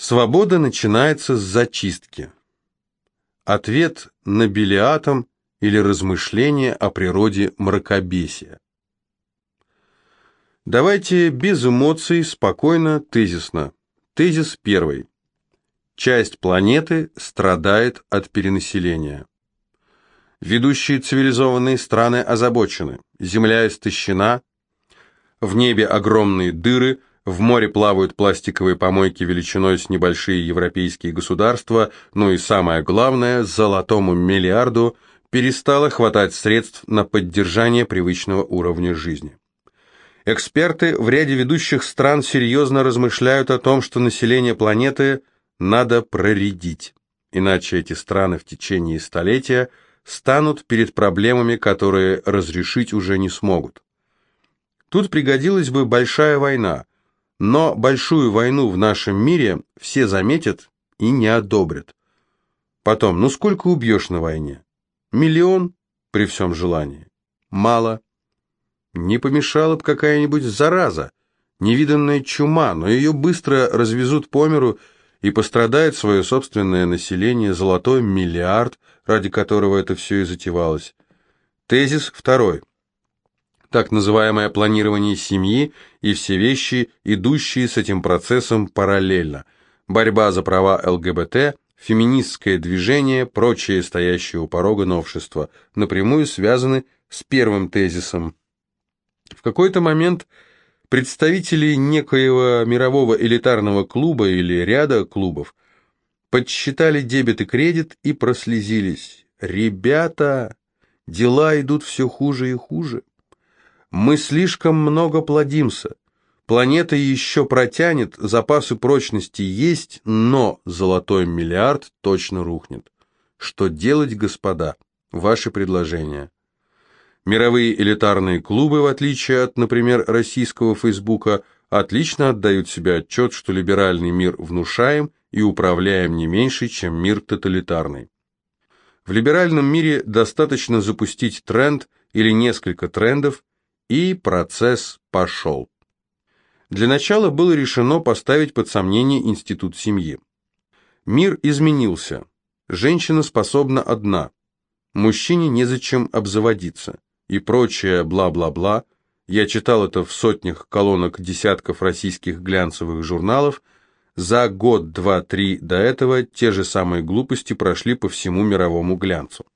Свобода начинается с зачистки. Ответ на Белиатом или размышление о природе мракобесия. Давайте без эмоций, спокойно, тезисно. Тезис первый. Часть планеты страдает от перенаселения. Ведущие цивилизованные страны озабочены. Земля истощена, в небе огромные дыры – в море плавают пластиковые помойки величиной с небольшие европейские государства, ну и самое главное, золотому миллиарду перестало хватать средств на поддержание привычного уровня жизни. Эксперты в ряде ведущих стран серьезно размышляют о том, что население планеты надо проредить, иначе эти страны в течение столетия станут перед проблемами, которые разрешить уже не смогут. Тут пригодилась бы большая война, но большую войну в нашем мире все заметят и не одобрят. Потом, ну сколько убьешь на войне? Миллион при всем желании? Мало. Не помешала бы какая-нибудь зараза, невиданная чума, но ее быстро развезут по миру и пострадает свое собственное население, золотой миллиард, ради которого это все и затевалось. Тезис второй так называемое планирование семьи и все вещи, идущие с этим процессом параллельно. Борьба за права ЛГБТ, феминистское движение, прочие стоящие у порога новшества, напрямую связаны с первым тезисом. В какой-то момент представители некоего мирового элитарного клуба или ряда клубов подсчитали дебет и кредит и прослезились. «Ребята, дела идут все хуже и хуже». Мы слишком много плодимся. Планета еще протянет, запасы прочности есть, но золотой миллиард точно рухнет. Что делать, господа? Ваши предложения. Мировые элитарные клубы, в отличие от, например, российского Фейсбука, отлично отдают себе отчет, что либеральный мир внушаем и управляем не меньше, чем мир тоталитарный. В либеральном мире достаточно запустить тренд или несколько трендов, и процесс пошел. Для начала было решено поставить под сомнение институт семьи. Мир изменился. Женщина способна одна. Мужчине незачем обзаводиться. И прочее бла-бла-бла. Я читал это в сотнях колонок десятков российских глянцевых журналов. За год, два, три до этого те же самые глупости прошли по всему мировому глянцу.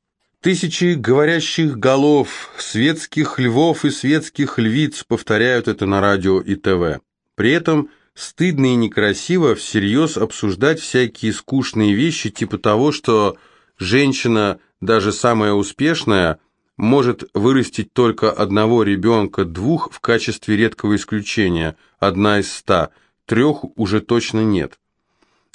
Тысячи говорящих голов, светских львов и светских львиц повторяют это на радио и ТВ. При этом стыдно и некрасиво всерьез обсуждать всякие скучные вещи, типа того, что женщина, даже самая успешная, может вырастить только одного ребенка, двух в качестве редкого исключения, одна из ста, трех уже точно нет.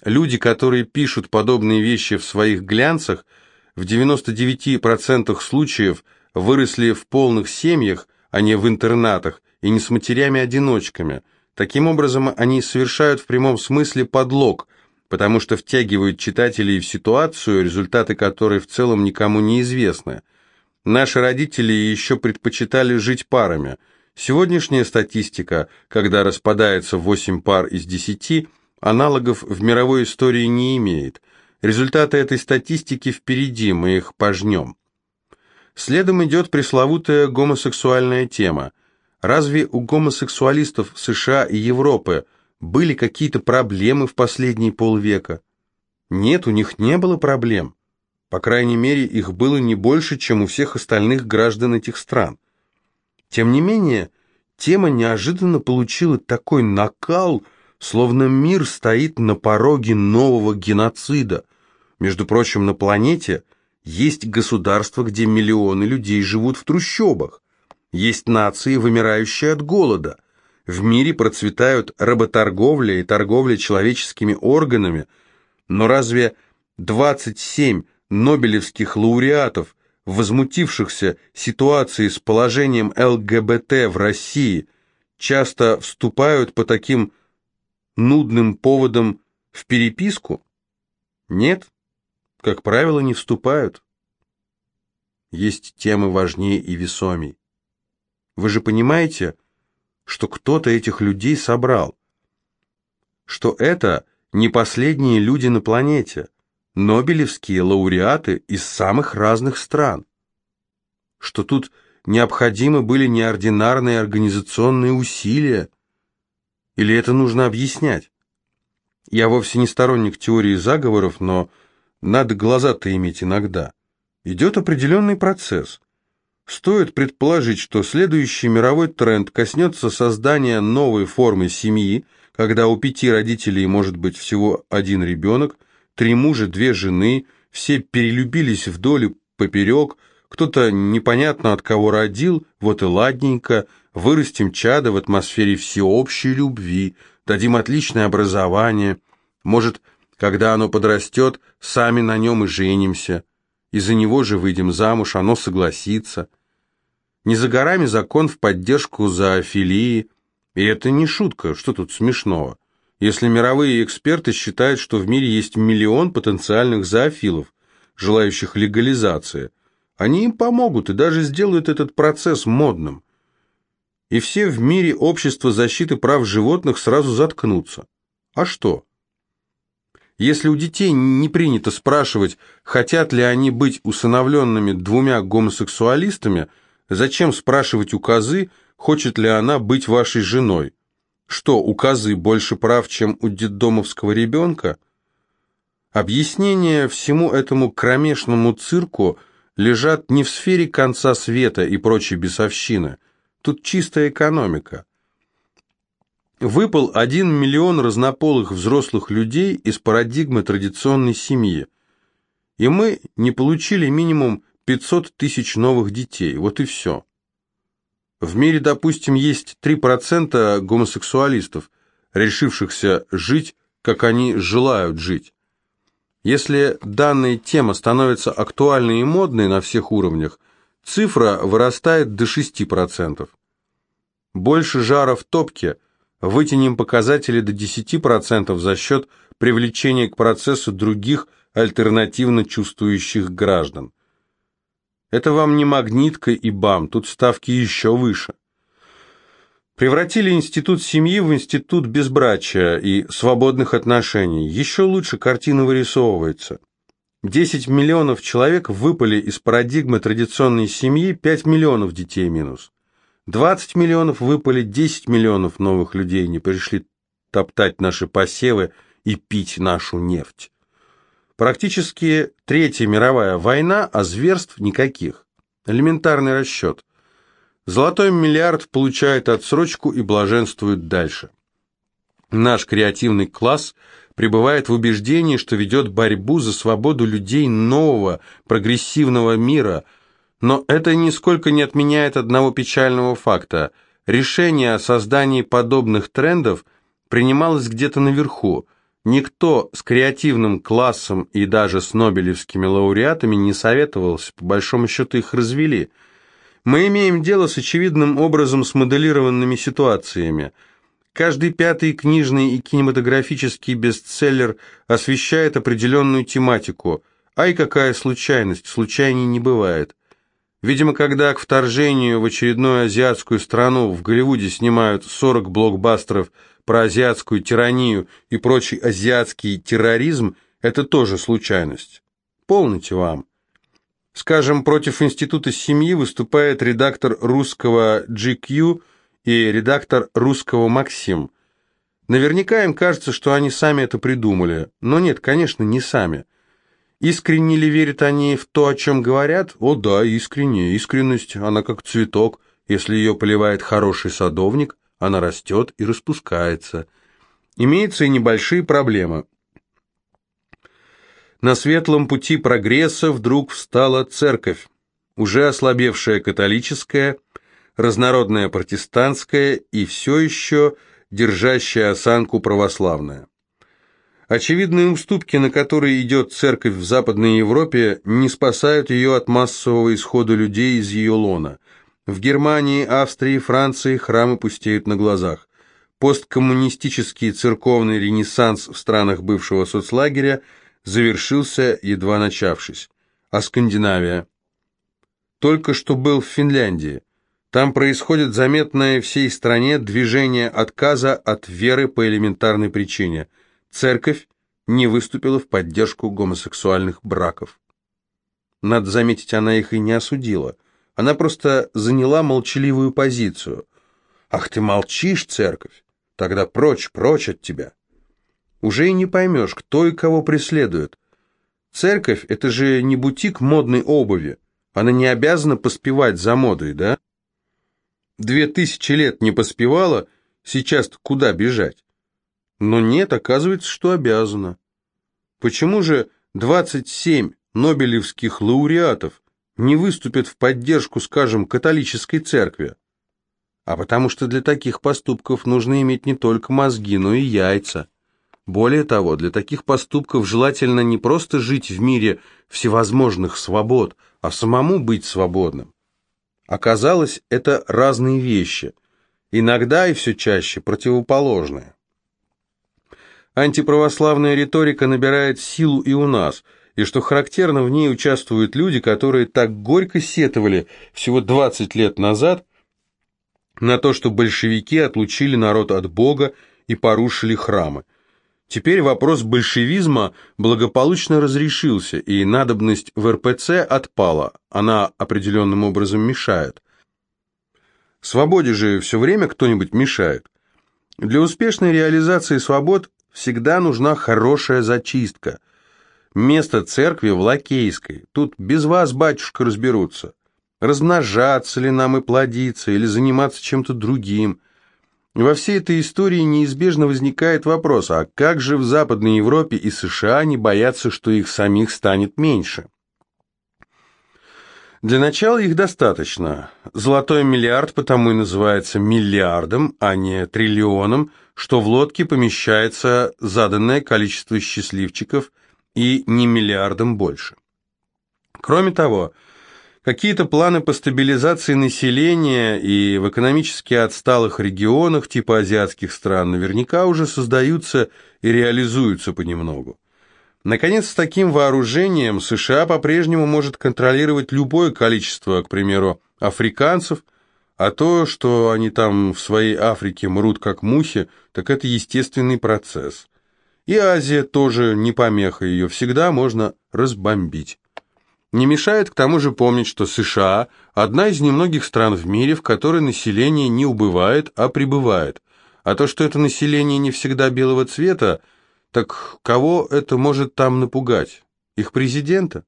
Люди, которые пишут подобные вещи в своих глянцах – в 99% случаев выросли в полных семьях, а не в интернатах, и не с матерями-одиночками. Таким образом, они совершают в прямом смысле подлог, потому что втягивают читателей в ситуацию, результаты которой в целом никому не известны. Наши родители еще предпочитали жить парами. Сегодняшняя статистика, когда распадается 8 пар из 10, аналогов в мировой истории не имеет – Результаты этой статистики впереди, мы их пожнем. Следом идет пресловутая гомосексуальная тема. Разве у гомосексуалистов США и Европы были какие-то проблемы в последние полвека? Нет, у них не было проблем. По крайней мере, их было не больше, чем у всех остальных граждан этих стран. Тем не менее, тема неожиданно получила такой накал, словно мир стоит на пороге нового геноцида. Между прочим, на планете есть государства, где миллионы людей живут в трущобах. Есть нации, вымирающие от голода. В мире процветают работорговля и торговля человеческими органами. Но разве 27 нобелевских лауреатов, возмутившихся ситуацией с положением ЛГБТ в России, часто вступают по таким нудным поводам в переписку? Нет как правило, не вступают. Есть темы важнее и весомей. Вы же понимаете, что кто-то этих людей собрал, что это не последние люди на планете, нобелевские лауреаты из самых разных стран. Что тут необходимы были неординарные организационные усилия? Или это нужно объяснять? Я вовсе не сторонник теории заговоров, но надо глаза-то иметь иногда. Идет определенный процесс. Стоит предположить, что следующий мировой тренд коснется создания новой формы семьи, когда у пяти родителей может быть всего один ребенок, три мужа, две жены, все перелюбились вдоль и поперек, кто-то непонятно от кого родил, вот и ладненько, вырастим чада в атмосфере всеобщей любви, дадим отличное образование. Может, когда оно подрастет, сами на нем и женимся. И за него же выйдем замуж, оно согласится. Не за горами закон в поддержку зоофилии. И это не шутка, что тут смешного? Если мировые эксперты считают, что в мире есть миллион потенциальных зоофилов, желающих легализации, они им помогут и даже сделают этот процесс модным. И все в мире общества защиты прав животных сразу заткнутся. А что? Если у детей не принято спрашивать, хотят ли они быть усыновленными двумя гомосексуалистами, зачем спрашивать у козы, хочет ли она быть вашей женой? Что, у козы больше прав, чем у детдомовского ребенка? Объяснения всему этому кромешному цирку лежат не в сфере конца света и прочей бесовщины. Тут чистая экономика выпал 1 миллион разнополых взрослых людей из парадигмы традиционной семьи. И мы не получили минимум 500 тысяч новых детей. Вот и все. В мире, допустим, есть 3% гомосексуалистов, решившихся жить, как они желают жить. Если данная тема становится актуальной и модной на всех уровнях, цифра вырастает до 6%. Больше жара в топке – Вытянем показатели до 10% за счет привлечения к процессу других альтернативно чувствующих граждан. Это вам не магнитка и бам, тут ставки еще выше. Превратили институт семьи в институт безбрачия и свободных отношений. Еще лучше картина вырисовывается. 10 миллионов человек выпали из парадигмы традиционной семьи, 5 миллионов детей минус. 20 миллионов выпали, 10 миллионов новых людей не пришли топтать наши посевы и пить нашу нефть. Практически Третья мировая война, а зверств никаких. Элементарный расчет. Золотой миллиард получает отсрочку и блаженствует дальше. Наш креативный класс пребывает в убеждении, что ведет борьбу за свободу людей нового, прогрессивного мира – но это нисколько не отменяет одного печального факта. Решение о создании подобных трендов принималось где-то наверху. Никто с креативным классом и даже с нобелевскими лауреатами не советовался, по большому счету их развели. Мы имеем дело с очевидным образом смоделированными ситуациями. Каждый пятый книжный и кинематографический бестселлер освещает определенную тематику. Ай, какая случайность, случайней не бывает. Видимо, когда к вторжению в очередную азиатскую страну в Голливуде снимают 40 блокбастеров про азиатскую тиранию и прочий азиатский терроризм, это тоже случайность. Полните вам. Скажем, против Института семьи выступает редактор русского GQ и редактор русского Максим. Наверняка им кажется, что они сами это придумали. Но нет, конечно, не сами. Искренне ли верят они в то, о чем говорят? О да, искренне. Искренность, она как цветок. Если ее поливает хороший садовник, она растет и распускается. Имеются и небольшие проблемы. На светлом пути прогресса вдруг встала церковь, уже ослабевшая католическая, разнородная протестантская и все еще держащая осанку православная. Очевидные уступки, на которые идет церковь в Западной Европе, не спасают ее от массового исхода людей из ее лона. В Германии, Австрии, Франции храмы пустеют на глазах. Посткоммунистический церковный ренессанс в странах бывшего соцлагеря завершился, едва начавшись. А Скандинавия? Только что был в Финляндии. Там происходит заметное всей стране движение отказа от веры по элементарной причине – церковь не выступила в поддержку гомосексуальных браков. Надо заметить, она их и не осудила. Она просто заняла молчаливую позицию. «Ах ты молчишь, церковь? Тогда прочь, прочь от тебя!» Уже и не поймешь, кто и кого преследует. Церковь – это же не бутик модной обуви. Она не обязана поспевать за модой, да? Две тысячи лет не поспевала, сейчас куда бежать? Но нет, оказывается, что обязана. Почему же 27 нобелевских лауреатов не выступят в поддержку, скажем, католической церкви? А потому что для таких поступков нужно иметь не только мозги, но и яйца. Более того, для таких поступков желательно не просто жить в мире всевозможных свобод, а самому быть свободным. Оказалось, это разные вещи, иногда и все чаще противоположные. Антиправославная риторика набирает силу и у нас, и что характерно, в ней участвуют люди, которые так горько сетовали всего 20 лет назад на то, что большевики отлучили народ от Бога и порушили храмы. Теперь вопрос большевизма благополучно разрешился, и надобность в РПЦ отпала, она определенным образом мешает. Свободе же все время кто-нибудь мешает. Для успешной реализации свобод всегда нужна хорошая зачистка. Место церкви в Лакейской, тут без вас, батюшка, разберутся. Размножаться ли нам и плодиться, или заниматься чем-то другим – во всей этой истории неизбежно возникает вопрос, а как же в Западной Европе и США не боятся, что их самих станет меньше? Для начала их достаточно. Золотой миллиард потому и называется миллиардом, а не триллионом, что в лодке помещается заданное количество счастливчиков и не миллиардом больше. Кроме того, Какие-то планы по стабилизации населения и в экономически отсталых регионах типа азиатских стран наверняка уже создаются и реализуются понемногу. Наконец, с таким вооружением США по-прежнему может контролировать любое количество, к примеру, африканцев, а то, что они там в своей Африке мрут как мухи, так это естественный процесс. И Азия тоже не помеха, ее всегда можно разбомбить. Не мешает к тому же помнить, что США – одна из немногих стран в мире, в которой население не убывает, а прибывает. А то, что это население не всегда белого цвета, так кого это может там напугать? Их президента?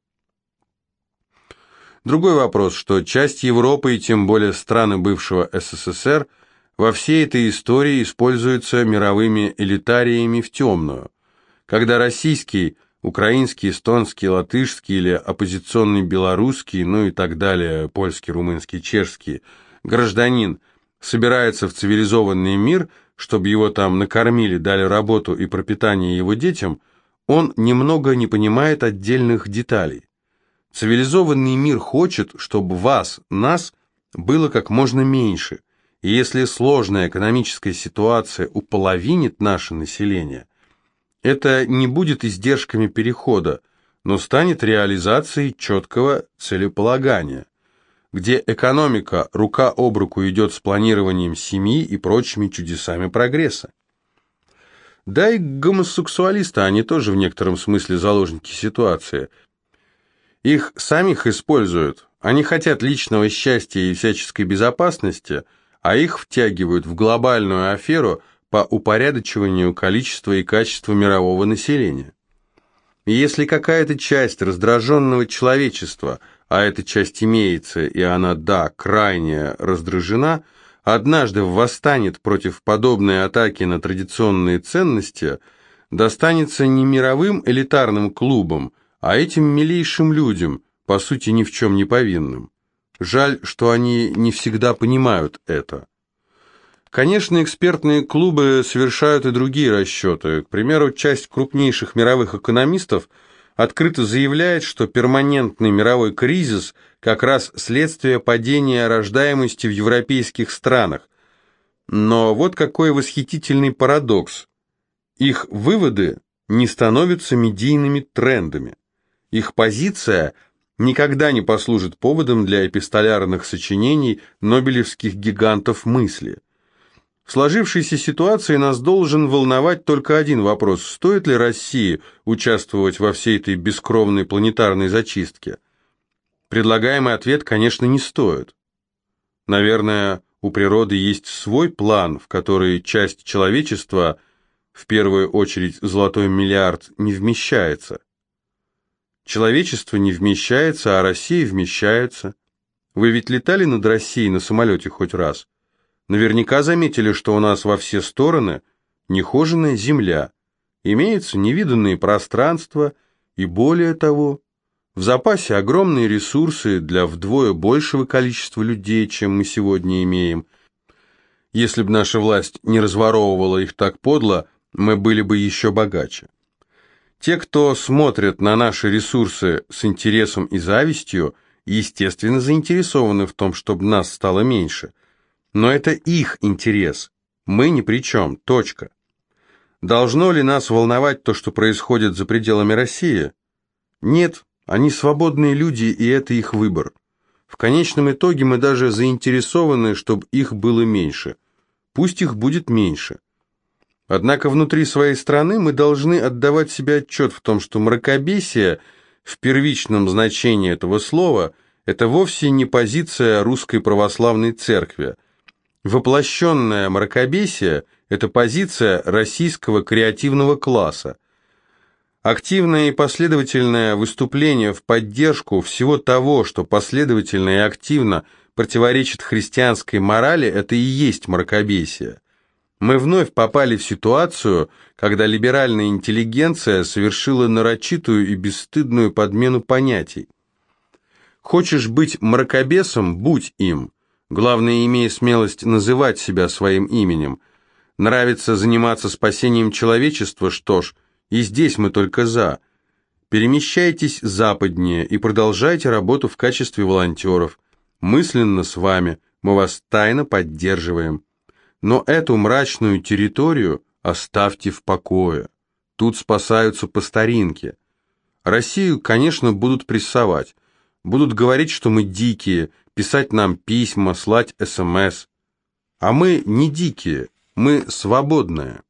Другой вопрос, что часть Европы и тем более страны бывшего СССР во всей этой истории используются мировыми элитариями в темную. Когда российский – украинский, эстонский, латышский или оппозиционный белорусский, ну и так далее, польский, румынский, чешский, гражданин собирается в цивилизованный мир, чтобы его там накормили, дали работу и пропитание его детям, он немного не понимает отдельных деталей. Цивилизованный мир хочет, чтобы вас, нас, было как можно меньше, и если сложная экономическая ситуация уполовинит наше население, это не будет издержками перехода, но станет реализацией четкого целеполагания, где экономика рука об руку идет с планированием семьи и прочими чудесами прогресса. Да и гомосексуалисты, они тоже в некотором смысле заложники ситуации. Их самих используют, они хотят личного счастья и всяческой безопасности, а их втягивают в глобальную аферу – по упорядочиванию количества и качества мирового населения. И если какая-то часть раздраженного человечества, а эта часть имеется, и она, да, крайне раздражена, однажды восстанет против подобной атаки на традиционные ценности, достанется не мировым элитарным клубам, а этим милейшим людям, по сути ни в чем не повинным. Жаль, что они не всегда понимают это. Конечно, экспертные клубы совершают и другие расчеты. К примеру, часть крупнейших мировых экономистов открыто заявляет, что перманентный мировой кризис как раз следствие падения рождаемости в европейских странах. Но вот какой восхитительный парадокс. Их выводы не становятся медийными трендами. Их позиция никогда не послужит поводом для эпистолярных сочинений нобелевских гигантов мысли – В сложившейся ситуации нас должен волновать только один вопрос. Стоит ли России участвовать во всей этой бескровной планетарной зачистке? Предлагаемый ответ, конечно, не стоит. Наверное, у природы есть свой план, в который часть человечества, в первую очередь золотой миллиард, не вмещается. Человечество не вмещается, а Россия вмещается. Вы ведь летали над Россией на самолете хоть раз? Наверняка заметили, что у нас во все стороны нехоженная земля, имеются невиданные пространства и, более того, в запасе огромные ресурсы для вдвое большего количества людей, чем мы сегодня имеем. Если бы наша власть не разворовывала их так подло, мы были бы еще богаче. Те, кто смотрят на наши ресурсы с интересом и завистью, естественно, заинтересованы в том, чтобы нас стало меньше – но это их интерес. Мы ни при чем. Точка. Должно ли нас волновать то, что происходит за пределами России? Нет, они свободные люди, и это их выбор. В конечном итоге мы даже заинтересованы, чтобы их было меньше. Пусть их будет меньше. Однако внутри своей страны мы должны отдавать себе отчет в том, что мракобесие в первичном значении этого слова – это вовсе не позиция русской православной церкви – Воплощенное мракобесие – это позиция российского креативного класса. Активное и последовательное выступление в поддержку всего того, что последовательно и активно противоречит христианской морали, это и есть мракобесие. Мы вновь попали в ситуацию, когда либеральная интеллигенция совершила нарочитую и бесстыдную подмену понятий. Хочешь быть мракобесом – будь им – Главное, имея смелость называть себя своим именем. Нравится заниматься спасением человечества, что ж, и здесь мы только за. Перемещайтесь западнее и продолжайте работу в качестве волонтеров. Мысленно с вами, мы вас тайно поддерживаем. Но эту мрачную территорию оставьте в покое. Тут спасаются по старинке. Россию, конечно, будут прессовать. Будут говорить, что мы дикие – писать нам письма, слать СМС. А мы не дикие, мы свободные.